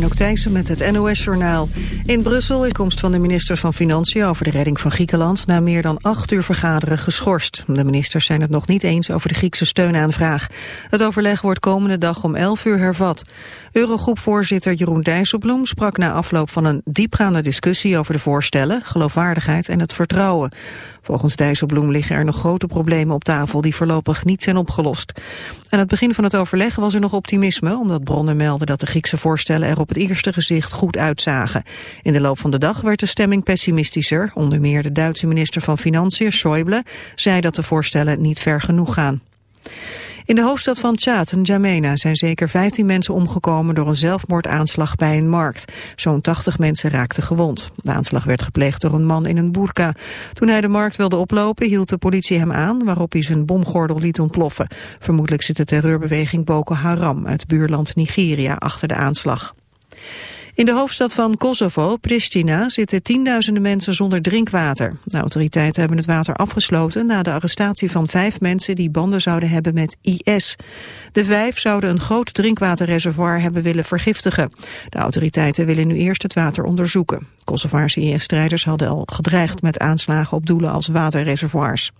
Anouk Thijssen met het NOS-journaal. In Brussel is komst van de minister van Financiën over de redding van Griekenland... na meer dan acht uur vergaderen geschorst. De ministers zijn het nog niet eens over de Griekse steunaanvraag. Het overleg wordt komende dag om 11 uur hervat. Eurogroepvoorzitter Jeroen Dijsselbloem sprak na afloop van een diepgaande discussie... over de voorstellen, geloofwaardigheid en het vertrouwen. Volgens Dijsselbloem liggen er nog grote problemen op tafel die voorlopig niet zijn opgelost. Aan het begin van het overleg was er nog optimisme, omdat bronnen melden dat de Griekse voorstellen er op het eerste gezicht goed uitzagen. In de loop van de dag werd de stemming pessimistischer. Onder meer de Duitse minister van Financiën, Schäuble, zei dat de voorstellen niet ver genoeg gaan. In de hoofdstad van Tjaat, N'Djamena, zijn zeker 15 mensen omgekomen door een zelfmoordaanslag bij een markt. Zo'n 80 mensen raakten gewond. De aanslag werd gepleegd door een man in een burka. Toen hij de markt wilde oplopen, hield de politie hem aan, waarop hij zijn bomgordel liet ontploffen. Vermoedelijk zit de terreurbeweging Boko Haram uit buurland Nigeria achter de aanslag. In de hoofdstad van Kosovo, Pristina, zitten tienduizenden mensen zonder drinkwater. De autoriteiten hebben het water afgesloten na de arrestatie van vijf mensen die banden zouden hebben met IS. De vijf zouden een groot drinkwaterreservoir hebben willen vergiftigen. De autoriteiten willen nu eerst het water onderzoeken. Kosovaarse IS-strijders hadden al gedreigd met aanslagen op doelen als waterreservoirs.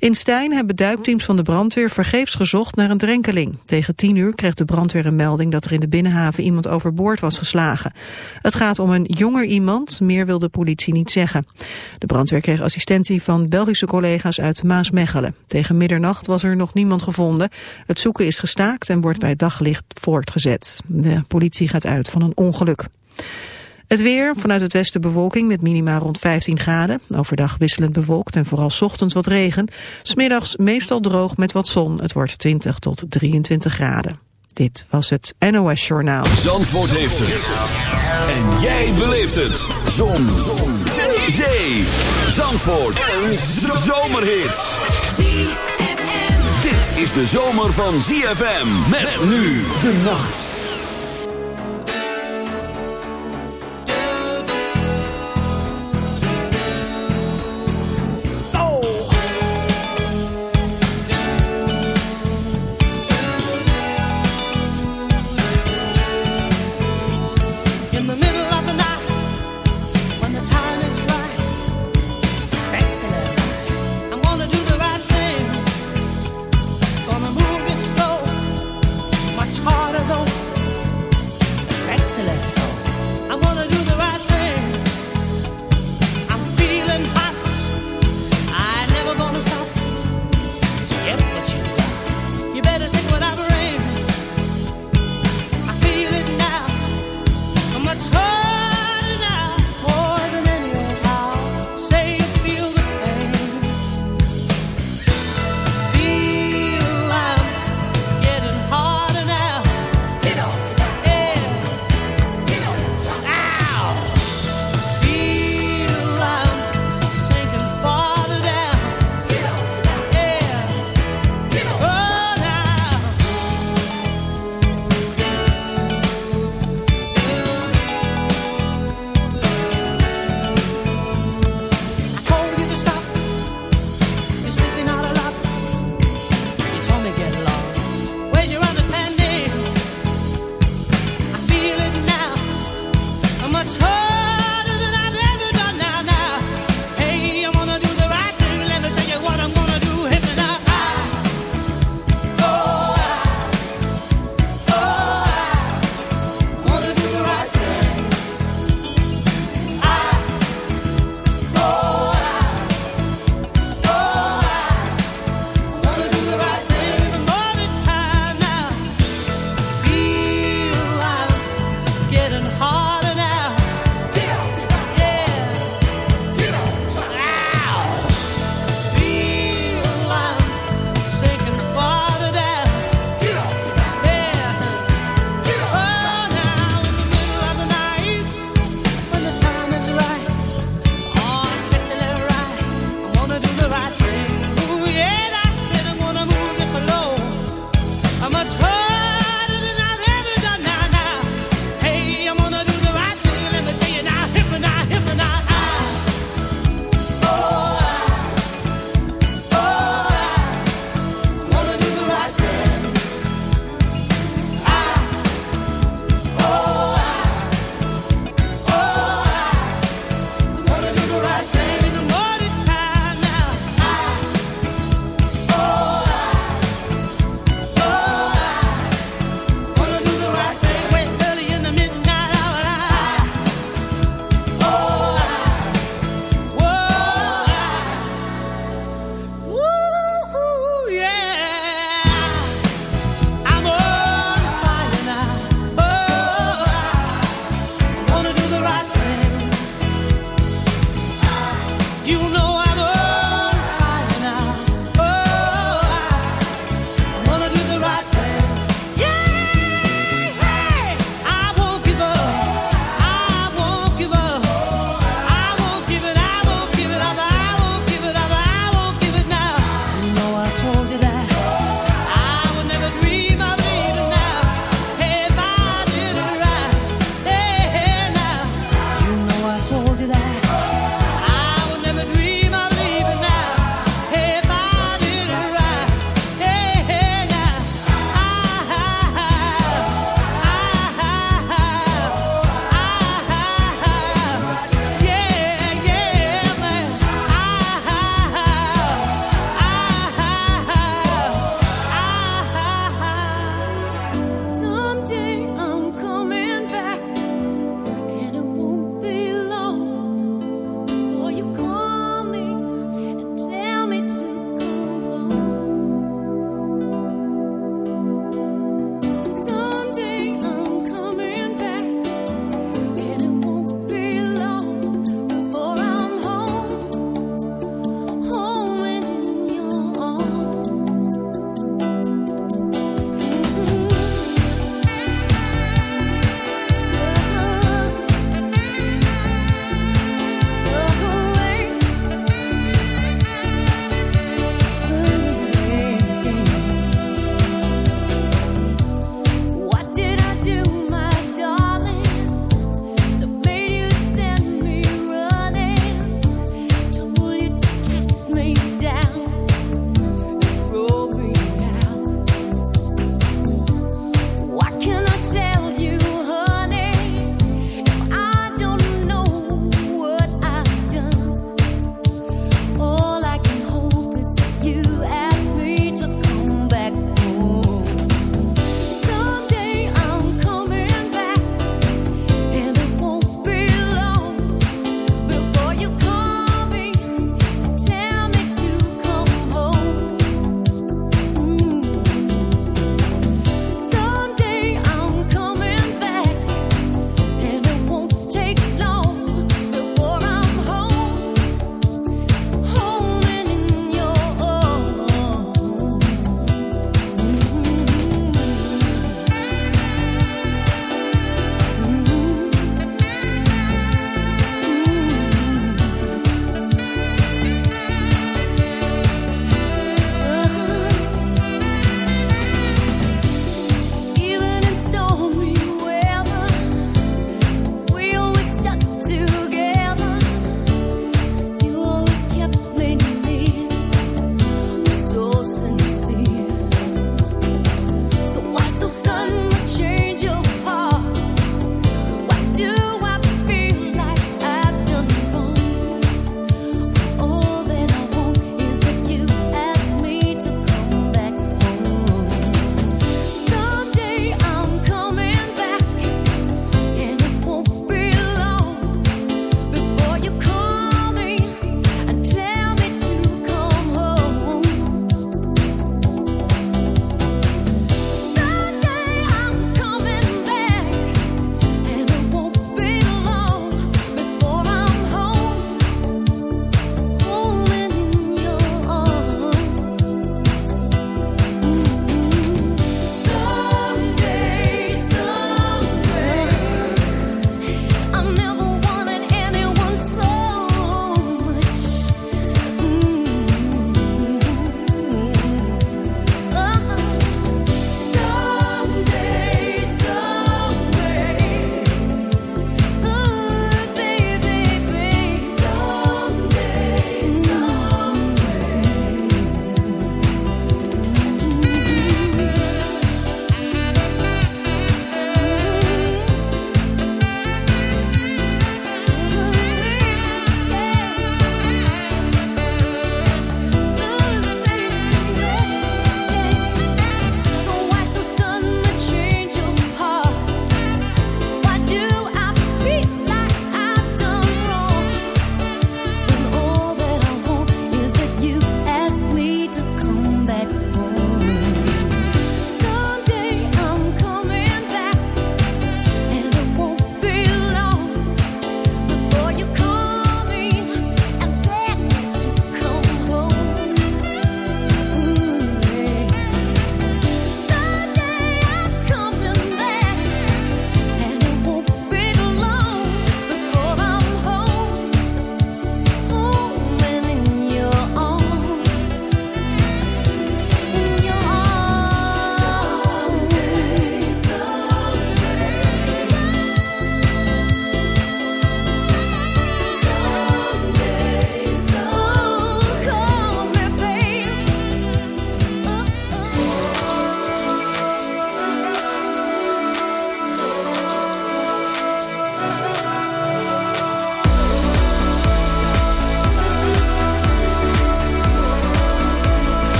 In Stijn hebben duikteams van de brandweer vergeefs gezocht naar een drenkeling. Tegen tien uur kreeg de brandweer een melding dat er in de binnenhaven iemand overboord was geslagen. Het gaat om een jonger iemand, meer wil de politie niet zeggen. De brandweer kreeg assistentie van Belgische collega's uit Maasmechelen. Tegen middernacht was er nog niemand gevonden. Het zoeken is gestaakt en wordt bij daglicht voortgezet. De politie gaat uit van een ongeluk. Het weer, vanuit het westen bewolking met minima rond 15 graden. Overdag wisselend bewolkt en vooral ochtends wat regen. Smiddags meestal droog met wat zon. Het wordt 20 tot 23 graden. Dit was het NOS Journaal. Zandvoort heeft het. En jij beleeft het. Zon. zon. Zee. Zee. Zandvoort. Een zomerhit. Dit is de zomer van ZFM. Met nu de nacht.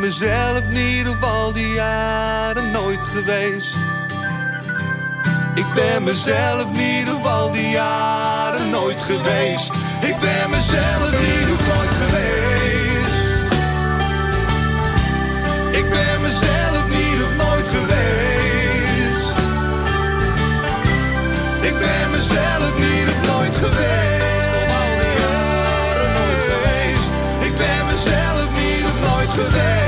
Ben mezelf niet op al die jaren nooit geweest. Ik ben mezelf niet op al die jaren nooit geweest. Ik ben mezelf niet op nooit geweest. Ik ben mezelf niet op nooit geweest. Ik ben mezelf niet op nooit geweest. Ik ben mezelf niet op nooit geweest.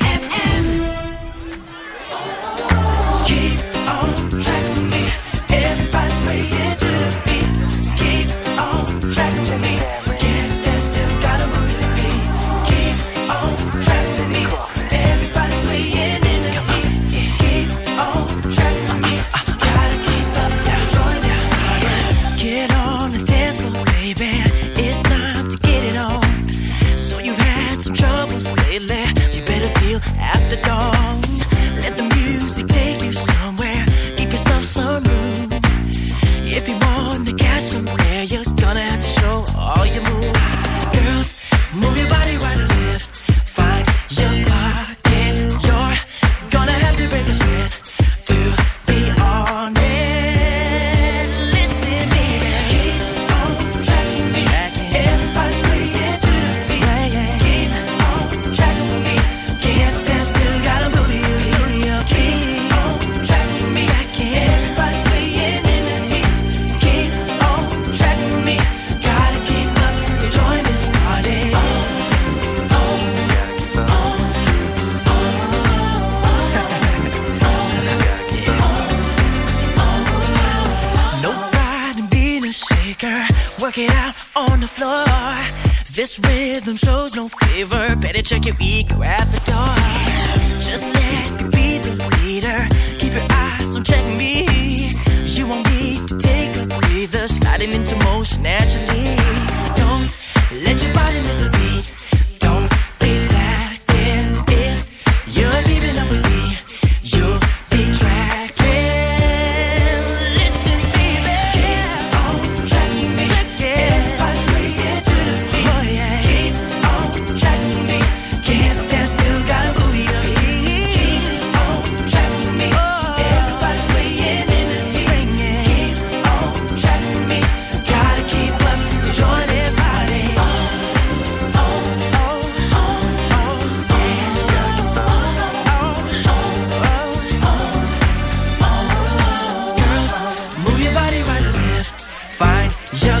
yeah.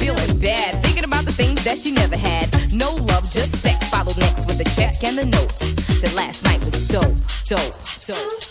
that she never had. No love, just sex. Followed next with the check and the notes. That last night was dope, dope, dope.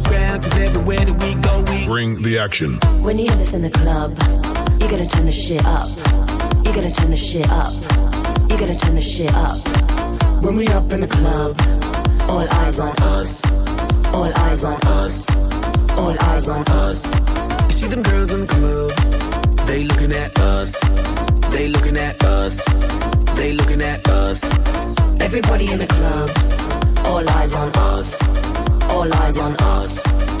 Bring the action. When you hear this in the club, you gotta turn the shit up. You gotta turn the shit up. You gotta turn the shit up. When we up in the club, all eyes on us. All eyes on us. All eyes on us. You see them girls in the club, they looking at us. They looking at us. They looking at us. Everybody in the club, all eyes on us. All eyes on us.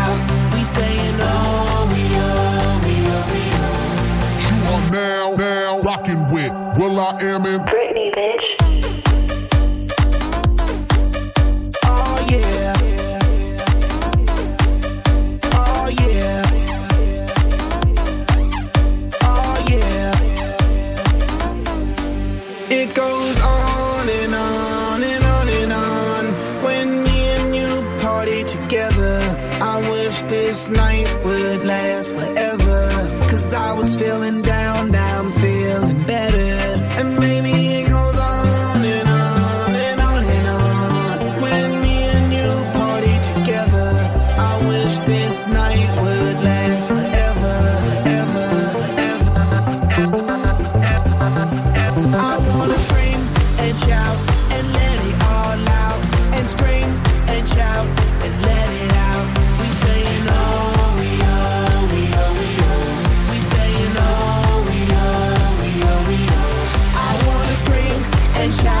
Will I Am in Britney, bitch. and shine.